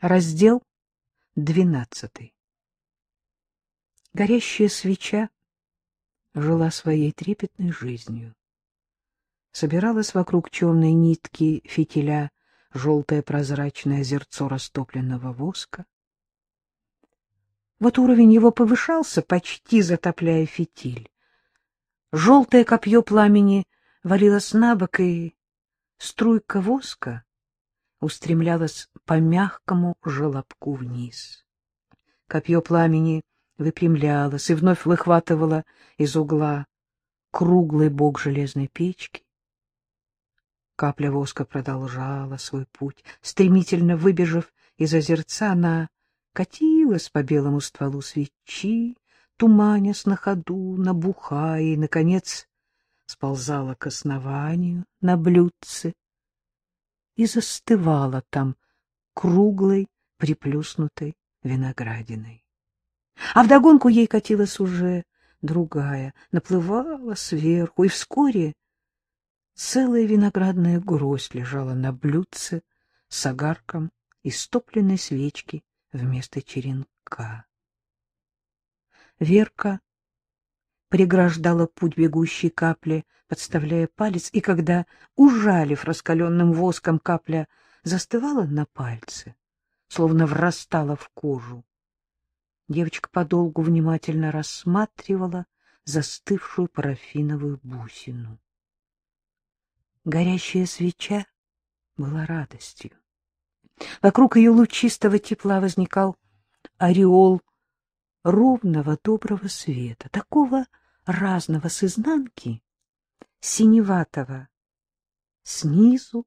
Раздел двенадцатый. Горящая свеча жила своей трепетной жизнью. Собиралась вокруг черной нитки фитиля желтое прозрачное озерцо растопленного воска. Вот уровень его повышался, почти затопляя фитиль. Желтое копье пламени валилось на бок, и струйка воска устремлялась по мягкому желобку вниз. Копье пламени выпрямлялось и вновь выхватывало из угла круглый бок железной печки. Капля воска продолжала свой путь. Стремительно выбежав из озерца, она катилась по белому стволу свечи, туманясь на ходу, набухая, и, наконец, сползала к основанию на блюдце и застывала там круглой, приплюснутой виноградиной. А вдогонку ей катилась уже другая, наплывала сверху, и вскоре целая виноградная гроздь лежала на блюдце с огарком и стопленной свечки вместо черенка. Верка преграждала путь бегущей капли, подставляя палец, и когда, ужалив раскаленным воском, капля застывала на пальце, словно врастала в кожу, девочка подолгу внимательно рассматривала застывшую парафиновую бусину. Горящая свеча была радостью. Вокруг ее лучистого тепла возникал ореол ровного доброго света, такого разного с изнанки, синеватого снизу,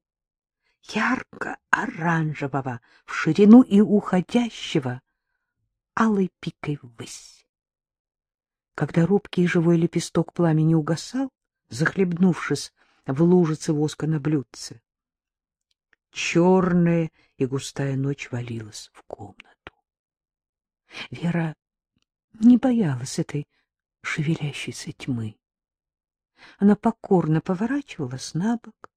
ярко-оранжевого в ширину и уходящего алой пикой ввысь. Когда робкий живой лепесток пламени угасал, захлебнувшись в лужице воска на блюдце. Черная и густая ночь валилась в комнату. Вера не боялась этой шевелящейся тьмы. Она покорно поворачивалась на бок,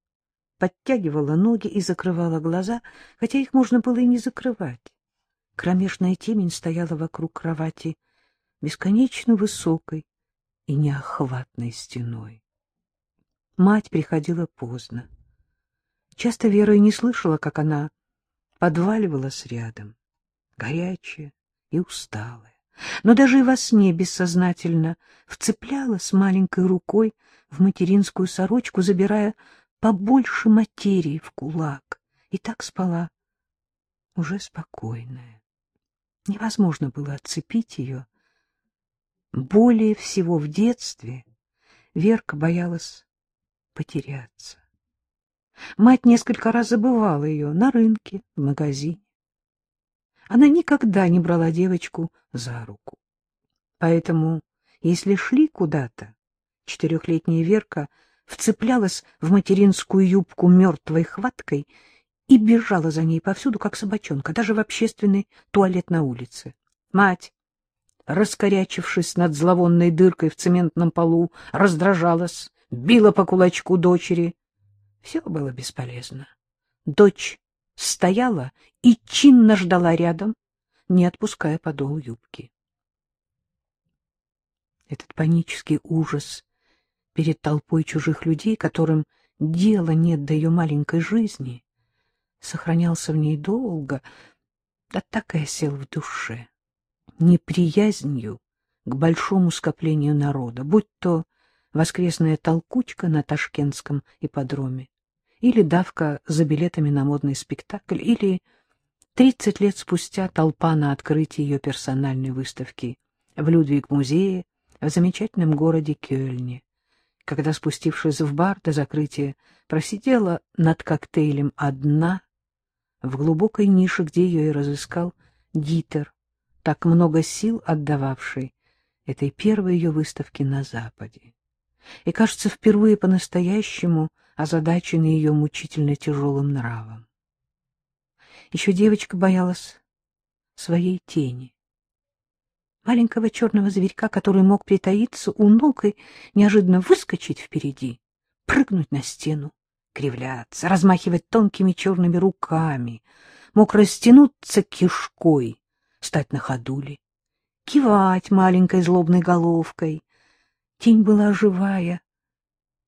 подтягивала ноги и закрывала глаза, хотя их можно было и не закрывать. Кромешная темень стояла вокруг кровати бесконечно высокой и неохватной стеной. Мать приходила поздно. Часто Вера и не слышала, как она подваливалась рядом, горячая и усталая. Но даже и во сне бессознательно вцеплялась маленькой рукой в материнскую сорочку, забирая побольше материи в кулак, и так спала, уже спокойная. Невозможно было отцепить ее. Более всего в детстве Верка боялась потеряться. Мать несколько раз забывала ее на рынке, в магазине. Она никогда не брала девочку за руку. Поэтому, если шли куда-то, четырехлетняя Верка вцеплялась в материнскую юбку мертвой хваткой и бежала за ней повсюду, как собачонка, даже в общественный туалет на улице. Мать, раскорячившись над зловонной дыркой в цементном полу, раздражалась, била по кулачку дочери. Все было бесполезно. Дочь стояла и чинно ждала рядом, не отпуская подол юбки. Этот панический ужас перед толпой чужих людей, которым дела нет до ее маленькой жизни, сохранялся в ней долго, да так и осел в душе, неприязнью к большому скоплению народа, будь то воскресная толкучка на ташкентском ипподроме, или давка за билетами на модный спектакль, или тридцать лет спустя толпа на открытии ее персональной выставки в Людвиг-музее в замечательном городе Кёльне, когда, спустившись в бар до закрытия, просидела над коктейлем одна в глубокой нише, где ее и разыскал Дитер, так много сил отдававший этой первой ее выставке на Западе и, кажется, впервые по-настоящему озадаченный ее мучительно тяжелым нравом. Еще девочка боялась своей тени. Маленького черного зверька, который мог притаиться у ног и неожиданно выскочить впереди, прыгнуть на стену, кривляться, размахивать тонкими черными руками, мог растянуться кишкой, стать на ходуле, кивать маленькой злобной головкой. Тень была живая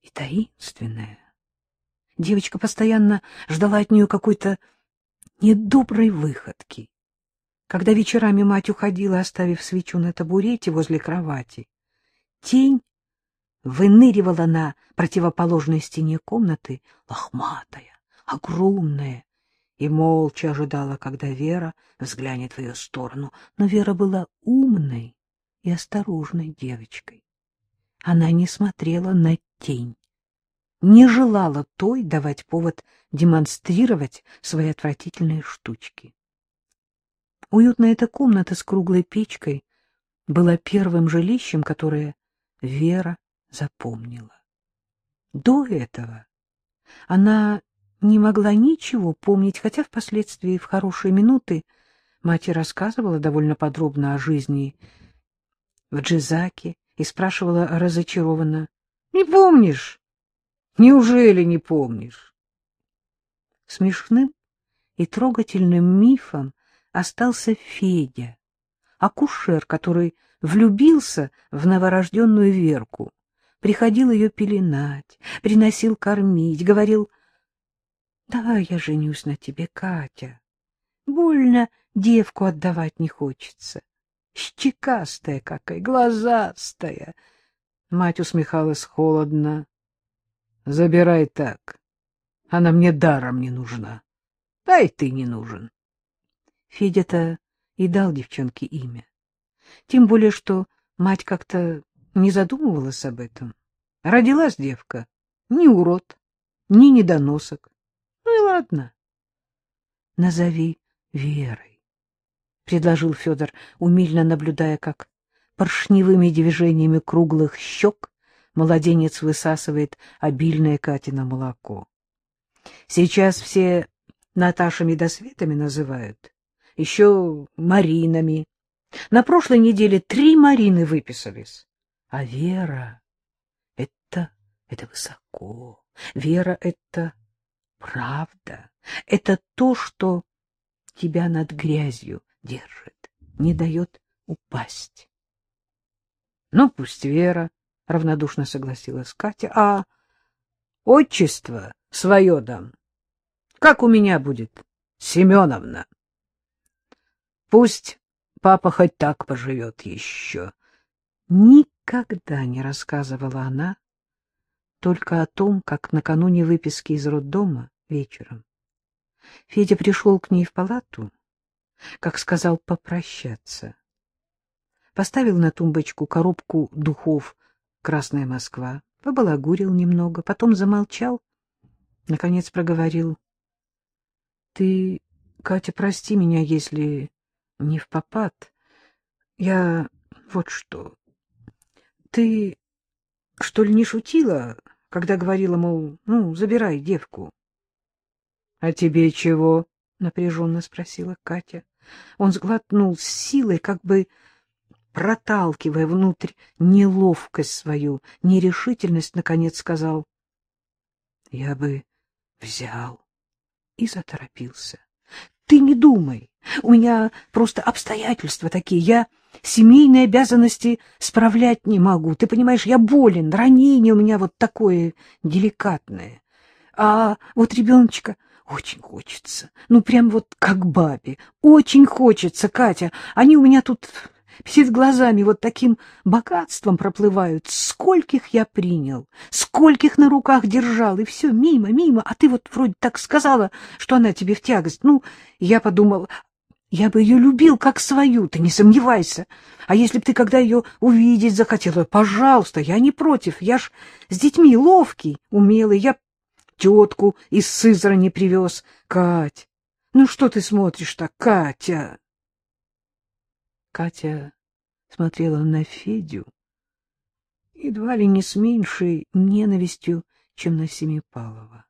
и таинственная. Девочка постоянно ждала от нее какой-то недоброй выходки. Когда вечерами мать уходила, оставив свечу на табурете возле кровати, тень выныривала на противоположной стене комнаты, лохматая, огромная, и молча ожидала, когда Вера взглянет в ее сторону. Но Вера была умной и осторожной девочкой. Она не смотрела на тень, не желала той давать повод демонстрировать свои отвратительные штучки. Уютная эта комната с круглой печкой была первым жилищем, которое Вера запомнила. До этого она не могла ничего помнить, хотя впоследствии в хорошие минуты мать рассказывала довольно подробно о жизни в Джизаке и спрашивала разочарованно, — Не помнишь? Неужели не помнишь? Смешным и трогательным мифом остался Федя, акушер, который влюбился в новорожденную Верку, приходил ее пеленать, приносил кормить, говорил, «Давай я женюсь на тебе, Катя. Больно девку отдавать не хочется. Щекастая какая, глазастая». Мать усмехалась холодно. «Забирай так. Она мне даром не нужна. Да и ты не нужен». Федя-то и дал девчонке имя. Тем более, что мать как-то не задумывалась об этом. Родилась девка, ни урод, ни недоносок. Ну и ладно. — Назови Верой, — предложил Федор, умильно наблюдая, как поршневыми движениями круглых щек младенец высасывает обильное Катино молоко. Сейчас все Наташами да Светами называют, еще Маринами. На прошлой неделе три Марины выписались. А Вера — это, это высоко. Вера — это правда. Это то, что тебя над грязью держит, не дает упасть. — Ну, пусть Вера, — равнодушно согласилась Катя. — А отчество свое дам. Как у меня будет? Семеновна. Пусть папа хоть так поживет еще. Никогда не рассказывала она только о том, как накануне выписки из роддома вечером Федя пришел к ней в палату, как сказал попрощаться. Поставил на тумбочку коробку духов «Красная Москва», побалагурил немного, потом замолчал, наконец проговорил. — Ты, Катя, прости меня, если не в попад. Я вот что. Ты, что ли, не шутила, когда говорила, мол, ну, забирай девку? — А тебе чего? — напряженно спросила Катя. Он сглотнул с силой, как бы проталкивая внутрь неловкость свою, нерешительность, наконец сказал. — Я бы взял и заторопился. — Ты не думай, у меня просто обстоятельства такие, я семейные обязанности справлять не могу. Ты понимаешь, я болен, ранение у меня вот такое деликатное. А вот ребеночка очень хочется, ну прям вот как бабе, очень хочется, Катя. Они у меня тут перед глазами вот таким богатством проплывают. Скольких я принял, скольких на руках держал, и все мимо, мимо. А ты вот вроде так сказала, что она тебе в тягость. Ну, я подумал, я бы ее любил как свою, ты не сомневайся. А если б ты когда ее увидеть захотела, пожалуйста, я не против. Я ж с детьми ловкий, умелый. Я тетку из Сызрани привез. Кать, ну что ты смотришь так, Катя? Катя смотрела на Федю едва ли не с меньшей ненавистью, чем на Семипалова.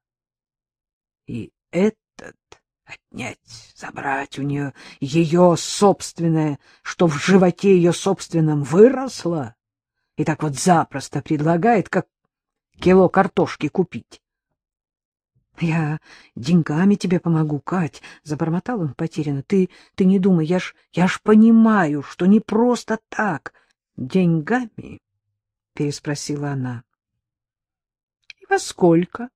И этот отнять, забрать у нее ее собственное, что в животе ее собственном выросло, и так вот запросто предлагает, как кило картошки купить. — Я деньгами тебе помогу, Кать, — забормотал он потерянно. — Ты, ты не думай, я ж, я ж понимаю, что не просто так. — Деньгами? — переспросила она. — И во сколько?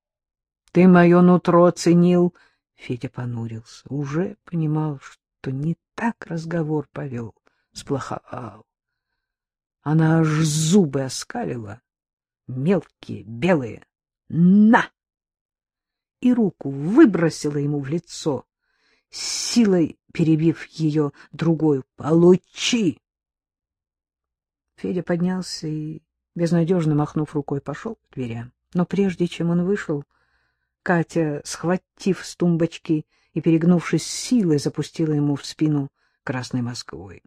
Ты мое нутро ценил? Федя понурился. Уже понимал, что не так разговор повел, сплоховал. Она аж зубы оскалила, мелкие, белые. «На!» И руку выбросила ему в лицо, силой перебив ее другой. «Получи!» Федя поднялся и, безнадежно махнув рукой, пошел к дверям. Но прежде чем он вышел, Катя, схватив с тумбочки и перегнувшись силой, запустила ему в спину красной Москвой.